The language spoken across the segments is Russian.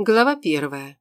Глава первая.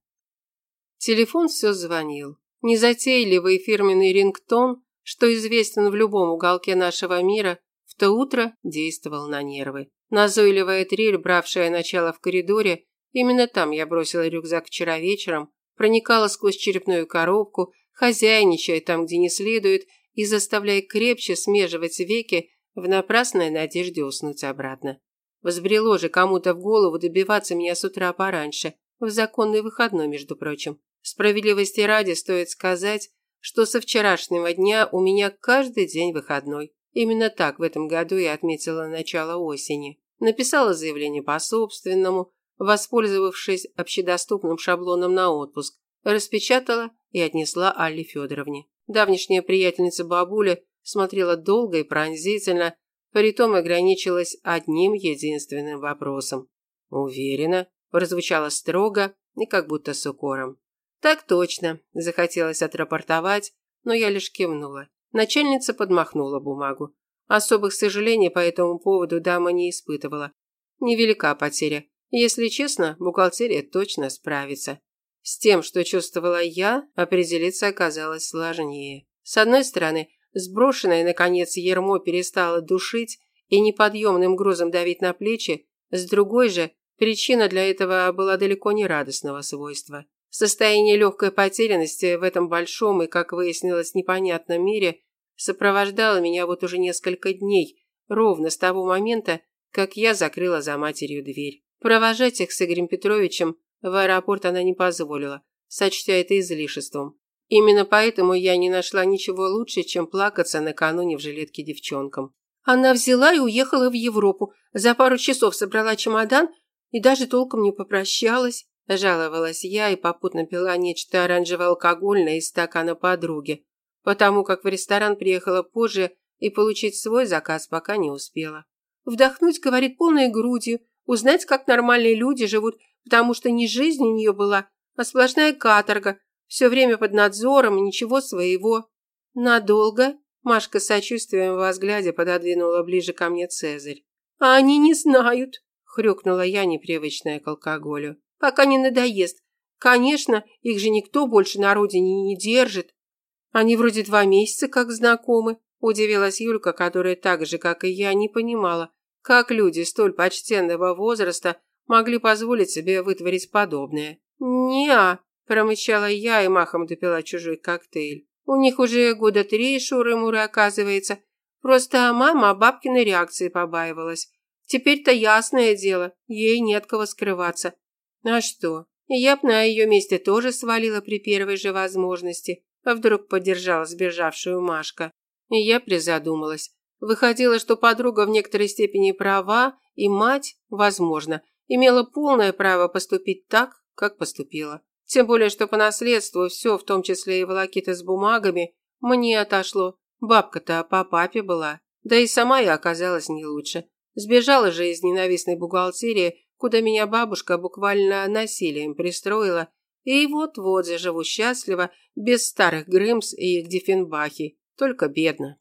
Телефон все звонил. Незатейливый фирменный рингтон, что известен в любом уголке нашего мира, в то утро действовал на нервы. Назойливая трель, бравшая начало в коридоре, именно там я бросила рюкзак вчера вечером, проникала сквозь черепную коробку, хозяйничая там, где не следует, и заставляя крепче смеживать веки в напрасной надежде уснуть обратно. Возбрело же кому-то в голову добиваться меня с утра пораньше – в законный выходной, между прочим. Справедливости ради стоит сказать, что со вчерашнего дня у меня каждый день выходной. Именно так в этом году я отметила начало осени. Написала заявление по собственному, воспользовавшись общедоступным шаблоном на отпуск, распечатала и отнесла Алле Федоровне. Давнишняя приятельница бабуля смотрела долго и пронзительно, притом ограничилась одним единственным вопросом. «Уверена?» Прозвучало строго и как будто с укором. Так точно, захотелось отрапортовать, но я лишь кивнула. Начальница подмахнула бумагу. Особых сожалений по этому поводу дама не испытывала. Невелика потеря. Если честно, бухгалтерия точно справится. С тем, что чувствовала я, определиться оказалось сложнее. С одной стороны, сброшенное, наконец, ермо перестало душить и неподъемным грузом давить на плечи, с другой же, Причина для этого была далеко не радостного свойства. Состояние легкой потерянности в этом большом и, как выяснилось, непонятном мире сопровождало меня вот уже несколько дней, ровно с того момента, как я закрыла за матерью дверь. Провожать их с Игорем Петровичем в аэропорт она не позволила, сочтя это излишеством. Именно поэтому я не нашла ничего лучше, чем плакаться накануне в жилетке девчонкам. Она взяла и уехала в Европу. За пару часов собрала чемодан и даже толком не попрощалась. Жаловалась я и попутно пила нечто оранжево-алкогольное из стакана подруги, потому как в ресторан приехала позже и получить свой заказ пока не успела. Вдохнуть, говорит, полной грудью, узнать, как нормальные люди живут, потому что не жизнь у нее была, а сплошная каторга, все время под надзором и ничего своего. Надолго? Машка сочувствием в взгляде пододвинула ближе ко мне Цезарь. А они не знают, хрюкнула я, непривычная к алкоголю. Пока не надоест. Конечно, их же никто больше на родине не держит. Они вроде два месяца как знакомы, удивилась Юлька, которая так же, как и я, не понимала, как люди столь почтенного возраста могли позволить себе вытворить подобное. «Не-а», промычала я и махом допила чужой коктейль. «У них уже года три шуры-муры оказывается. Просто мама бабкиной реакции побаивалась. Теперь-то ясное дело, ей нет кого скрываться. А что? Я б на ее месте тоже свалила при первой же возможности. А вдруг поддержала сбежавшую Машка. И я призадумалась. Выходило, что подруга в некоторой степени права, и мать, возможно, имела полное право поступить так, как поступила. Тем более, что по наследству все, в том числе и волокиты с бумагами, мне отошло. Бабка-то по папе была. Да и сама я оказалась не лучше. Сбежала же из ненавистной бухгалтерии, куда меня бабушка буквально насилием пристроила, и вот-вот заживу счастливо, без старых Грымс и их Диффенбахи, только бедно.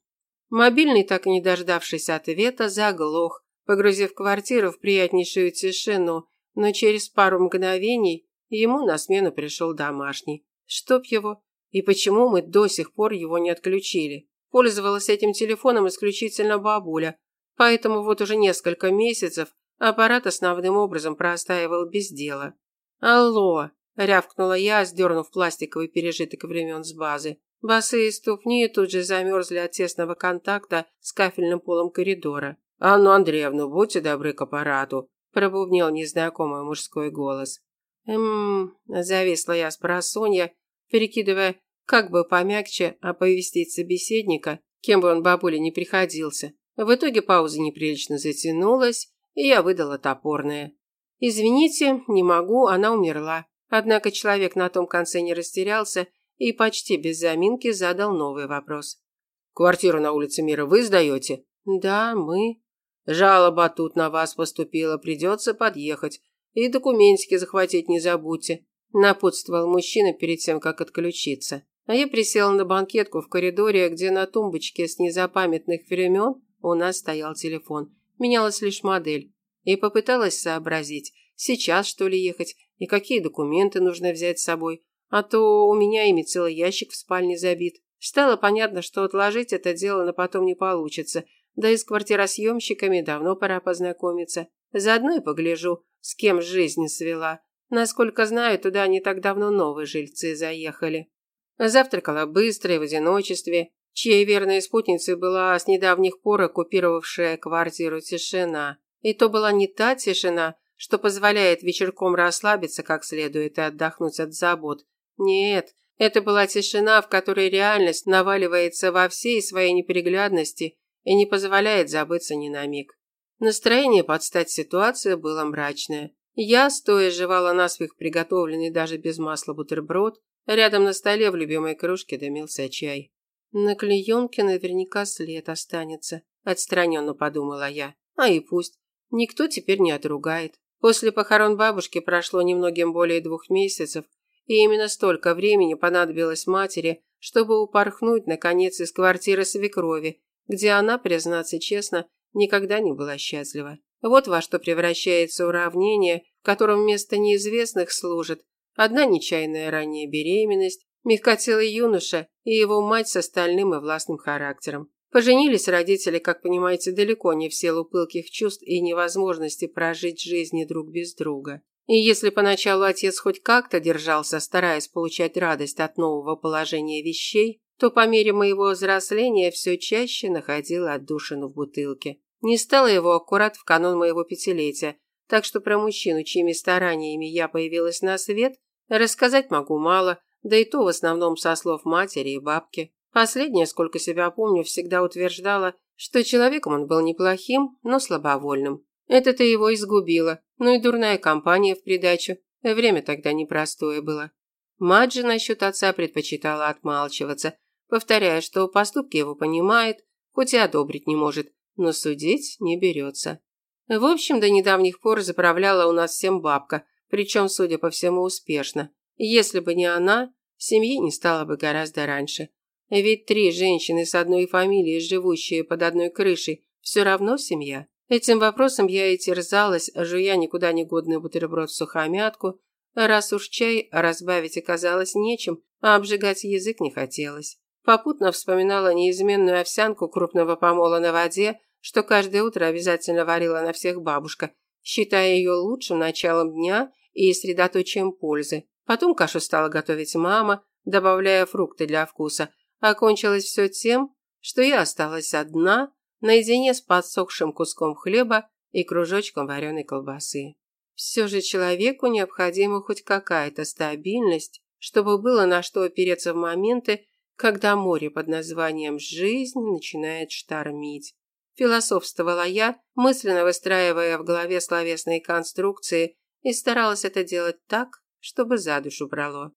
Мобильный, так и не дождавшись ответа, заглох, погрузив квартиру в приятнейшую тишину, но через пару мгновений ему на смену пришел домашний. Чтоб его? И почему мы до сих пор его не отключили? Пользовалась этим телефоном исключительно бабуля, Поэтому вот уже несколько месяцев аппарат основным образом простаивал без дела. «Алло!» – рявкнула я, сдернув пластиковый пережиток времен с базы. Босые ступни тут же замерзли от тесного контакта с кафельным полом коридора. «Анну Андреевну, будьте добры к аппарату», – пробубнил незнакомый мужской голос. «Эм...» – зависла я с просонья, перекидывая, как бы помягче оповестить собеседника, кем бы он бабуле не приходился. В итоге пауза неприлично затянулась, и я выдала топорное. «Извините, не могу, она умерла». Однако человек на том конце не растерялся и почти без заминки задал новый вопрос. «Квартиру на улице Мира вы сдаете?» «Да, мы». «Жалоба тут на вас поступила, придется подъехать. И документики захватить не забудьте», – напутствовал мужчина перед тем, как отключиться. А я присела на банкетку в коридоре, где на тумбочке с незапамятных времен у нас стоял телефон. Менялась лишь модель. И попыталась сообразить, сейчас что ли ехать, и какие документы нужно взять с собой, а то у меня ими целый ящик в спальне забит. Стало понятно, что отложить это дело на потом не получится, да и с квартиросъемщиками давно пора познакомиться. Заодно и погляжу, с кем жизнь свела. Насколько знаю, туда не так давно новые жильцы заехали. Завтракала быстро и в одиночестве, чьей верной спутницей была с недавних пор оккупировавшая квартиру тишина. И то была не та тишина, что позволяет вечерком расслабиться как следует и отдохнуть от забот. Нет, это была тишина, в которой реальность наваливается во всей своей неприглядности и не позволяет забыться ни на миг. Настроение под стать ситуации было мрачное. Я, стоя, жевала наспех приготовленный даже без масла бутерброд, рядом на столе в любимой кружке дымился чай. На клеенке наверняка след останется, отстраненно подумала я. А и пусть. Никто теперь не отругает. После похорон бабушки прошло немногим более двух месяцев, и именно столько времени понадобилось матери, чтобы упорхнуть, наконец, из квартиры свекрови, где она, признаться честно, никогда не была счастлива. Вот во что превращается уравнение, в котором вместо неизвестных служит одна нечаянная ранняя беременность, мягкотелый юноша и его мать с остальным и властным характером. Поженились родители, как понимаете, далеко не в силу пылких чувств и невозможности прожить жизни друг без друга. И если поначалу отец хоть как-то держался, стараясь получать радость от нового положения вещей, то по мере моего взросления все чаще находил отдушину в бутылке. Не стало его аккурат в канун моего пятилетия, так что про мужчину, чьими стараниями я появилась на свет, рассказать могу мало, да и то в основном со слов матери и бабки. Последняя, сколько себя помню, всегда утверждала, что человеком он был неплохим, но слабовольным. Это-то его изгубило, ну и дурная компания в придачу. Время тогда непростое было. Мать же насчет отца предпочитала отмалчиваться, повторяя, что поступки его понимает, хоть и одобрить не может, но судить не берется. В общем, до недавних пор заправляла у нас всем бабка, причем, судя по всему, успешно. Если бы не она, семьи не стало бы гораздо раньше. Ведь три женщины с одной фамилией, живущие под одной крышей, все равно семья. Этим вопросом я и терзалась, жуя никуда не годный бутерброд в сухомятку, раз уж чай разбавить оказалось нечем, а обжигать язык не хотелось. Попутно вспоминала неизменную овсянку крупного помола на воде, что каждое утро обязательно варила на всех бабушка, считая ее лучшим началом дня и средоточием пользы. Потом кашу стала готовить мама, добавляя фрукты для вкуса. Окончилось все тем, что я осталась одна, наедине с подсохшим куском хлеба и кружочком вареной колбасы. Все же человеку необходима хоть какая-то стабильность, чтобы было на что опереться в моменты, когда море под названием «жизнь» начинает штормить. Философствовала я, мысленно выстраивая в голове словесные конструкции, и старалась это делать так, чтобы за душу брало.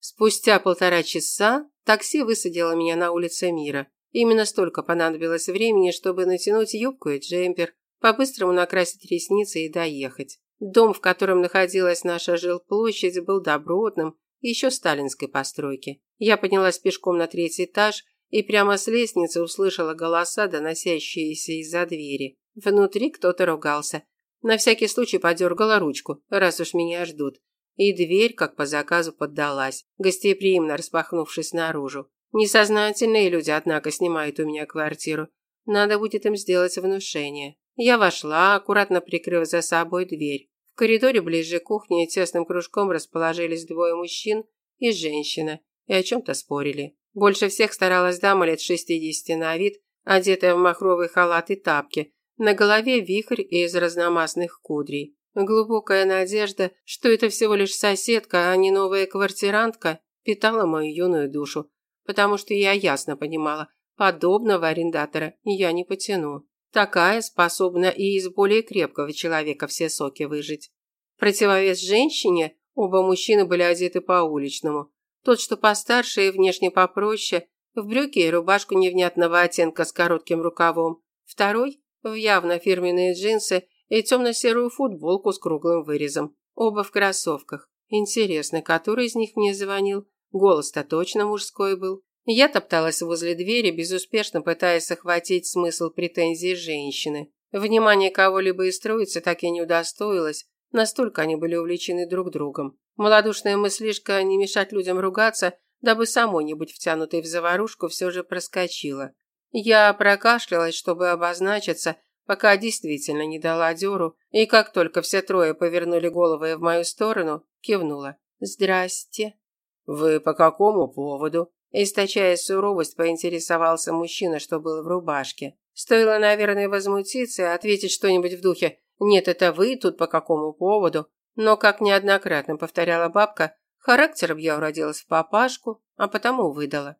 Спустя полтора часа такси высадило меня на улице Мира. Именно столько понадобилось времени, чтобы натянуть юбку и джемпер, по-быстрому накрасить ресницы и доехать. Дом, в котором находилась наша жилплощадь, был добротным, еще сталинской постройки. Я поднялась пешком на третий этаж и прямо с лестницы услышала голоса, доносящиеся из-за двери. Внутри кто-то ругался. На всякий случай подергала ручку, раз уж меня ждут. И дверь, как по заказу, поддалась, гостеприимно распахнувшись наружу. Несознательные люди, однако, снимают у меня квартиру. Надо будет им сделать внушение. Я вошла, аккуратно прикрыв за собой дверь. В коридоре ближе к кухне тесным кружком расположились двое мужчин и женщина и о чем-то спорили. Больше всех старалась дама лет 60 на вид, одетая в махровый халат и тапки. На голове вихрь из разномастных кудрей. Глубокая надежда, что это всего лишь соседка, а не новая квартирантка, питала мою юную душу, потому что я ясно понимала, подобного арендатора я не потяну. Такая способна и из более крепкого человека все соки выжить. Противовес женщине, оба мужчины были одеты по-уличному. Тот, что постарше и внешне попроще, в брюки и рубашку невнятного оттенка с коротким рукавом. Второй – в явно фирменные джинсы и темно-серую футболку с круглым вырезом. Оба в кроссовках. Интересно, который из них мне звонил? Голос-то точно мужской был. Я топталась возле двери, безуспешно пытаясь охватить смысл претензий женщины. Внимание кого-либо из троицы так и не удостоилось, Настолько они были увлечены друг другом. Молодушная мыслишка не мешать людям ругаться, дабы самой не быть втянутой в заварушку, все же проскочила. Я прокашлялась, чтобы обозначиться, пока действительно не дала дёру, и как только все трое повернули головы в мою сторону, кивнула. «Здрасте». «Вы по какому поводу?» Источая суровость, поинтересовался мужчина, что был в рубашке. Стоило, наверное, возмутиться и ответить что-нибудь в духе «Нет, это вы тут по какому поводу?» Но, как неоднократно повторяла бабка, характером я уродилась в папашку, а потому выдала.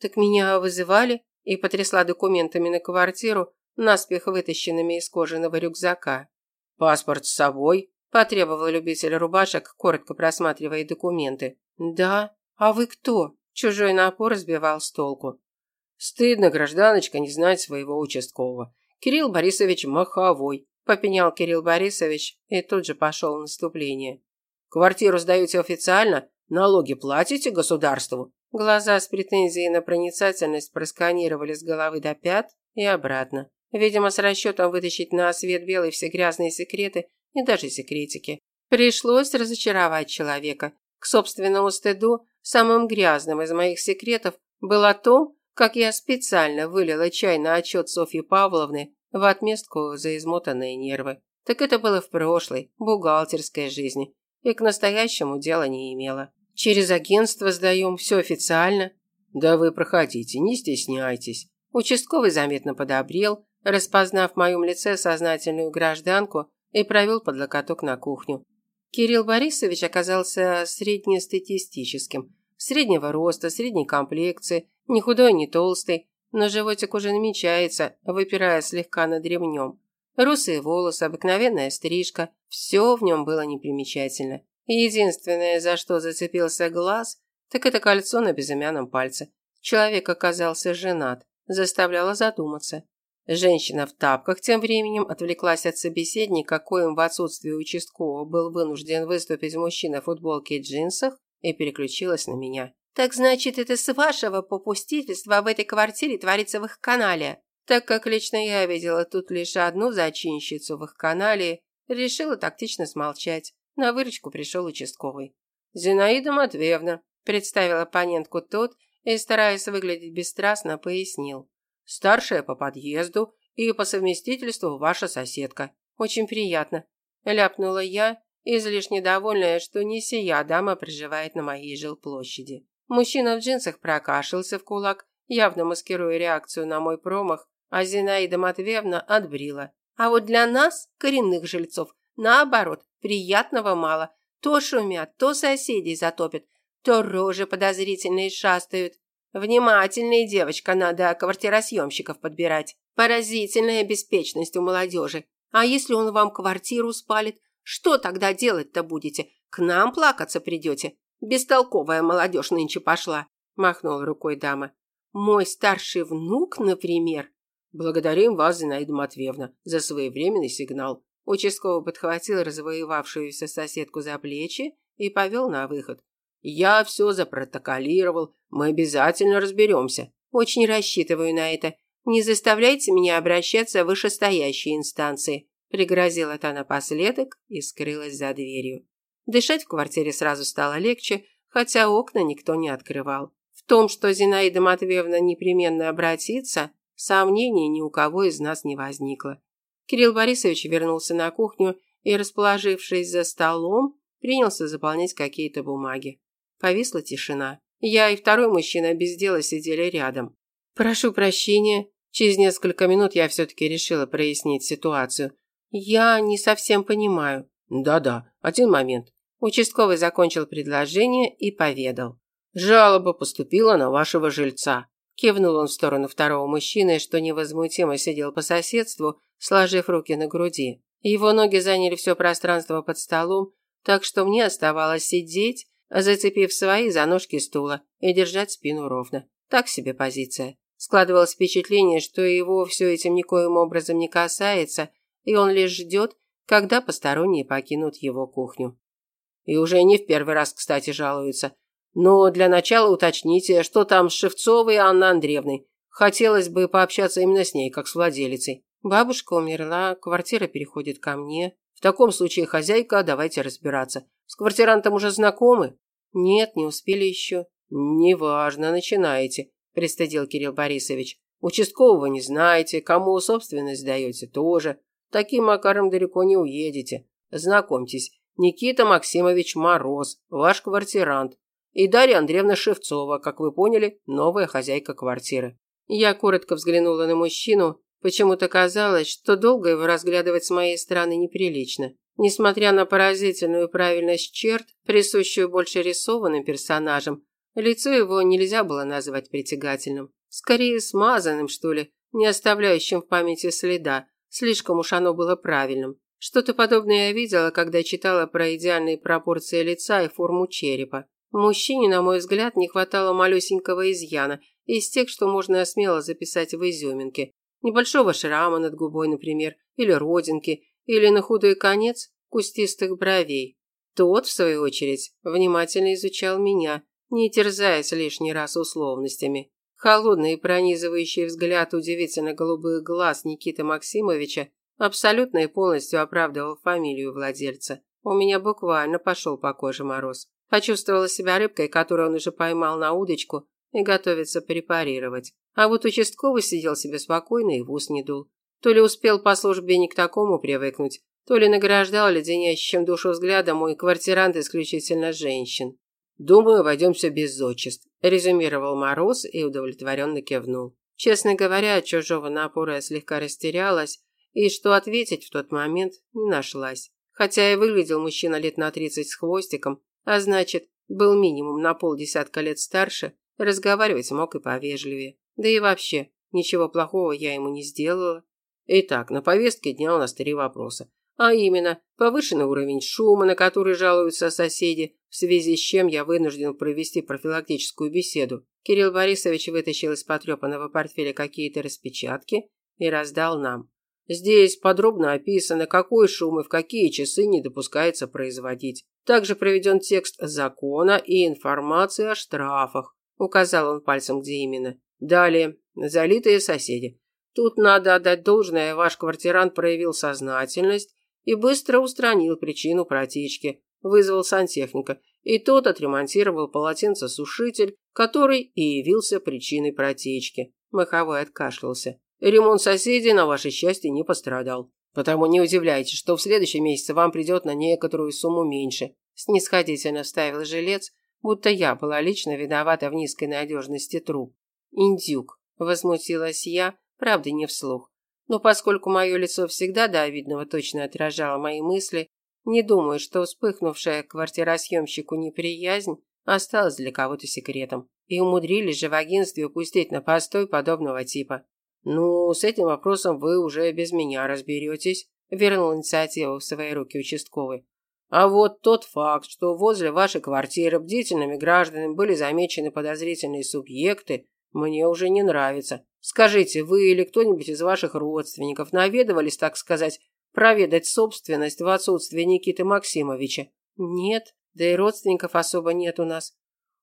«Так меня вызывали?» и потрясла документами на квартиру, наспех вытащенными из кожаного рюкзака. «Паспорт с собой?» – потребовал любитель рубашек, коротко просматривая документы. «Да? А вы кто?» – чужой напор сбивал с толку. «Стыдно, гражданочка, не знать своего участкового. Кирилл Борисович Маховой», – попенял Кирилл Борисович и тут же пошел наступление. «Квартиру сдаете официально? Налоги платите государству?» Глаза с претензией на проницательность просканировали с головы до пят и обратно. Видимо, с расчетом вытащить на свет белый все грязные секреты и даже секретики. Пришлось разочаровать человека. К собственному стыду, самым грязным из моих секретов было то, как я специально вылила чай на отчет Софьи Павловны в отместку за измотанные нервы. Так это было в прошлой, бухгалтерской жизни, и к настоящему дела не имело. Через агентство сдаем, все официально. Да вы проходите, не стесняйтесь. Участковый заметно подобрел, распознав в моем лице сознательную гражданку и провел под локоток на кухню. Кирилл Борисович оказался среднестатистическим, среднего роста, средней комплекции, не худой, не толстый, но животик уже намечается, выпирая слегка над ремнем. Русые волосы, обыкновенная стрижка – все в нем было непримечательно. Единственное, за что зацепился глаз, так это кольцо на безымянном пальце. Человек оказался женат, заставляло задуматься. Женщина в тапках тем временем отвлеклась от собеседника, коим в отсутствие участкового был вынужден выступить мужчина в футболке и джинсах, и переключилась на меня. «Так значит, это с вашего попустительства в этой квартире творится в их канале?» Так как лично я видела тут лишь одну зачинщицу в их канале, решила тактично смолчать. На выручку пришел участковый. «Зинаида Матвеевна», – представил оппонентку тот и, стараясь выглядеть бесстрастно, пояснил. «Старшая по подъезду и по совместительству ваша соседка. Очень приятно», – ляпнула я, излишне довольная, что не сия дама проживает на моей жилплощади. Мужчина в джинсах прокашлялся в кулак, явно маскируя реакцию на мой промах, а Зинаида Матвеевна отбрила. А вот для нас, коренных жильцов, наоборот, Приятного мало. То шумят, то соседей затопят, то рожи подозрительные шастают. Внимательная девочка, надо квартиросъемщиков подбирать. Поразительная беспечность у молодежи. А если он вам квартиру спалит, что тогда делать-то будете? К нам плакаться придете? Бестолковая молодежь нынче пошла, махнула рукой дама. Мой старший внук, например. Благодарим вас, Зинаида Матвеевна, за своевременный сигнал. Участковый подхватил развоевавшуюся соседку за плечи и повел на выход. «Я все запротоколировал, мы обязательно разберемся. Очень рассчитываю на это. Не заставляйте меня обращаться в вышестоящие инстанции», пригрозила та напоследок и скрылась за дверью. Дышать в квартире сразу стало легче, хотя окна никто не открывал. В том, что Зинаида Матвеевна непременно обратится, сомнений ни у кого из нас не возникло. Кирилл Борисович вернулся на кухню и, расположившись за столом, принялся заполнять какие-то бумаги. Повисла тишина. Я и второй мужчина без дела сидели рядом. «Прошу прощения». Через несколько минут я все-таки решила прояснить ситуацию. «Я не совсем понимаю». «Да-да, один момент». Участковый закончил предложение и поведал. «Жалоба поступила на вашего жильца». Кивнул он в сторону второго мужчины, что невозмутимо сидел по соседству, сложив руки на груди. Его ноги заняли все пространство под столом, так что мне оставалось сидеть, зацепив свои за ножки стула и держать спину ровно. Так себе позиция. Складывалось впечатление, что его все этим никоим образом не касается, и он лишь ждет, когда посторонние покинут его кухню. И уже не в первый раз, кстати, жалуются. Но для начала уточните, что там с Шевцовой Анной Андреевной. Хотелось бы пообщаться именно с ней, как с владелицей. Бабушка умерла, квартира переходит ко мне. В таком случае, хозяйка, давайте разбираться. С квартирантом уже знакомы? Нет, не успели еще. Неважно, начинаете, пристыдил Кирилл Борисович. Участкового не знаете, кому собственность даете тоже. Таким макаром далеко не уедете. Знакомьтесь, Никита Максимович Мороз, ваш квартирант. И Дарья Андреевна Шевцова, как вы поняли, новая хозяйка квартиры. Я коротко взглянула на мужчину. Почему-то казалось, что долго его разглядывать с моей стороны неприлично. Несмотря на поразительную правильность черт, присущую больше рисованным персонажам, лицо его нельзя было назвать притягательным. Скорее смазанным, что ли, не оставляющим в памяти следа. Слишком уж оно было правильным. Что-то подобное я видела, когда читала про идеальные пропорции лица и форму черепа. Мужчине, на мой взгляд, не хватало малюсенького изъяна, из тех, что можно смело записать в изюминке. Небольшого шрама над губой, например, или родинки, или на худой конец кустистых бровей. Тот, в свою очередь, внимательно изучал меня, не терзаясь лишний раз условностями. Холодный и пронизывающий взгляд удивительно голубых глаз Никиты Максимовича абсолютно и полностью оправдывал фамилию владельца. У меня буквально пошел по коже мороз. Почувствовала себя рыбкой, которую он уже поймал на удочку и готовится препарировать. А вот участковый сидел себе спокойно и в ус не дул. То ли успел по службе не к такому привыкнуть, то ли награждал леденящим душу взглядом мой квартирант исключительно женщин. «Думаю, обойдемся без отчеств», – резюмировал Мороз и удовлетворенно кивнул. Честно говоря, от чужого напора я слегка растерялась, и что ответить в тот момент не нашлась. Хотя и выглядел мужчина лет на тридцать с хвостиком, а значит, был минимум на полдесятка лет старше, разговаривать мог и повежливее. Да и вообще, ничего плохого я ему не сделала. Итак, на повестке дня у нас три вопроса. А именно, повышенный уровень шума, на который жалуются соседи, в связи с чем я вынужден провести профилактическую беседу. Кирилл Борисович вытащил из потрепанного портфеля какие-то распечатки и раздал нам. Здесь подробно описано, какой шум и в какие часы не допускается производить. Также проведен текст закона и информации о штрафах. Указал он пальцем, где именно. Далее. Залитые соседи. Тут надо отдать должное, ваш квартирант проявил сознательность и быстро устранил причину протечки. Вызвал сантехника, и тот отремонтировал полотенцесушитель, который и явился причиной протечки. Маховой откашлялся. Ремонт соседей, на ваше счастье, не пострадал. Потому не удивляйтесь, что в следующем месяце вам придет на некоторую сумму меньше. Снисходительно вставил жилец, будто я была лично виновата в низкой надежности труб. Индюк, возмутилась я, правда не вслух. Но поскольку мое лицо всегда до видного точно отражало мои мысли, не думаю, что вспыхнувшая квартиросъемщику неприязнь осталась для кого-то секретом. И умудрились же в агентстве упустить на постой подобного типа. «Ну, с этим вопросом вы уже без меня разберетесь», – вернул инициативу в свои руки участковый. «А вот тот факт, что возле вашей квартиры бдительными гражданами были замечены подозрительные субъекты, мне уже не нравится. Скажите, вы или кто-нибудь из ваших родственников наведывались, так сказать, проведать собственность в отсутствие Никиты Максимовича?» «Нет, да и родственников особо нет у нас».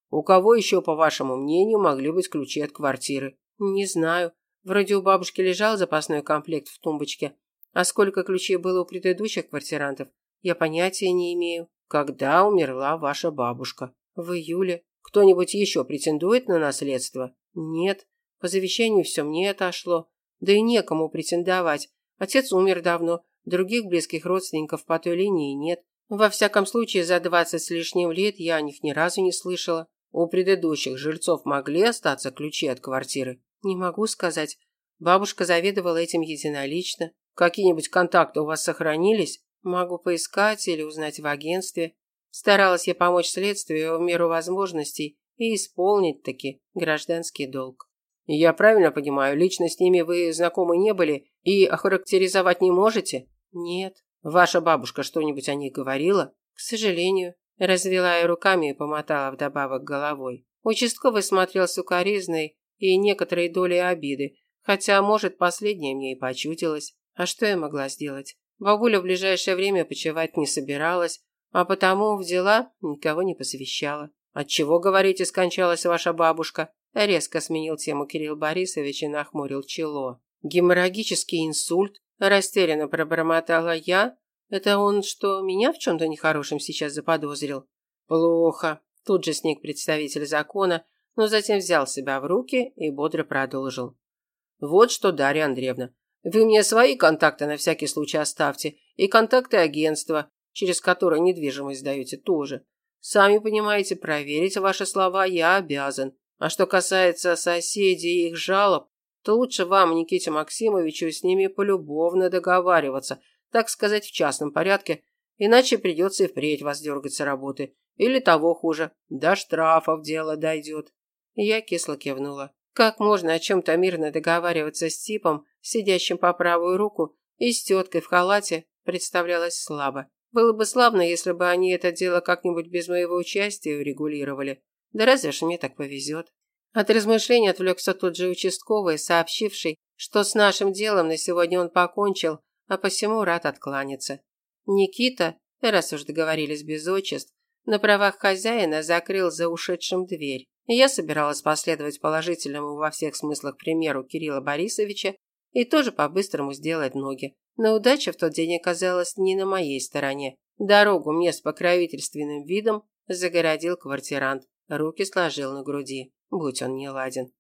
«У кого еще, по вашему мнению, могли быть ключи от квартиры?» «Не знаю. Вроде у бабушки лежал запасной комплект в тумбочке. А сколько ключей было у предыдущих квартирантов, я понятия не имею. Когда умерла ваша бабушка? В июле. Кто-нибудь еще претендует на наследство? Нет. По завещанию все мне отошло. Да и некому претендовать. Отец умер давно, других близких родственников по той линии нет. Во всяком случае, за двадцать с лишним лет я о них ни разу не слышала. У предыдущих жильцов могли остаться ключи от квартиры? Не могу сказать. Бабушка заведовала этим единолично. Какие-нибудь контакты у вас сохранились? Могу поискать или узнать в агентстве. Старалась я помочь следствию в меру возможностей и исполнить таки гражданский долг. Я правильно понимаю, лично с ними вы знакомы не были и охарактеризовать не можете? Нет. Ваша бабушка что-нибудь о них говорила? К сожалению. Развела я руками и помотала вдобавок головой. Участковый смотрел сукоризной и некоторой долей обиды, хотя, может, последнее мне и почудилось. А что я могла сделать? Бабуля в ближайшее время почивать не собиралась, а потому в дела никого не посвящала. «Отчего, говорите, скончалась ваша бабушка?» Резко сменил тему Кирилл Борисович и нахмурил чело. «Геморрагический инсульт?» Растерянно пробормотала я, Это он что, меня в чем-то нехорошем сейчас заподозрил? Плохо. Тут же сник представитель закона, но затем взял себя в руки и бодро продолжил. Вот что, Дарья Андреевна, вы мне свои контакты на всякий случай оставьте и контакты агентства, через которое недвижимость сдаете, тоже. Сами понимаете, проверить ваши слова я обязан. А что касается соседей и их жалоб, то лучше вам, Никите Максимовичу, с ними полюбовно договариваться, так сказать, в частном порядке, иначе придется и впредь вас дергать с работы. Или того хуже, до штрафов дело дойдет. Я кисло кивнула. Как можно о чем-то мирно договариваться с типом, сидящим по правую руку, и с теткой в халате, представлялось слабо. Было бы славно, если бы они это дело как-нибудь без моего участия урегулировали. Да разве ж мне так повезет. От размышлений отвлекся тот же участковый, сообщивший, что с нашим делом на сегодня он покончил, а посему рад откланяться. Никита, раз уж договорились без отчеств, на правах хозяина закрыл за ушедшим дверь. Я собиралась последовать положительному во всех смыслах примеру Кирилла Борисовича и тоже по-быстрому сделать ноги. Но удача в тот день оказалась не на моей стороне. Дорогу мне с покровительственным видом загородил квартирант, руки сложил на груди, будь он не ладен.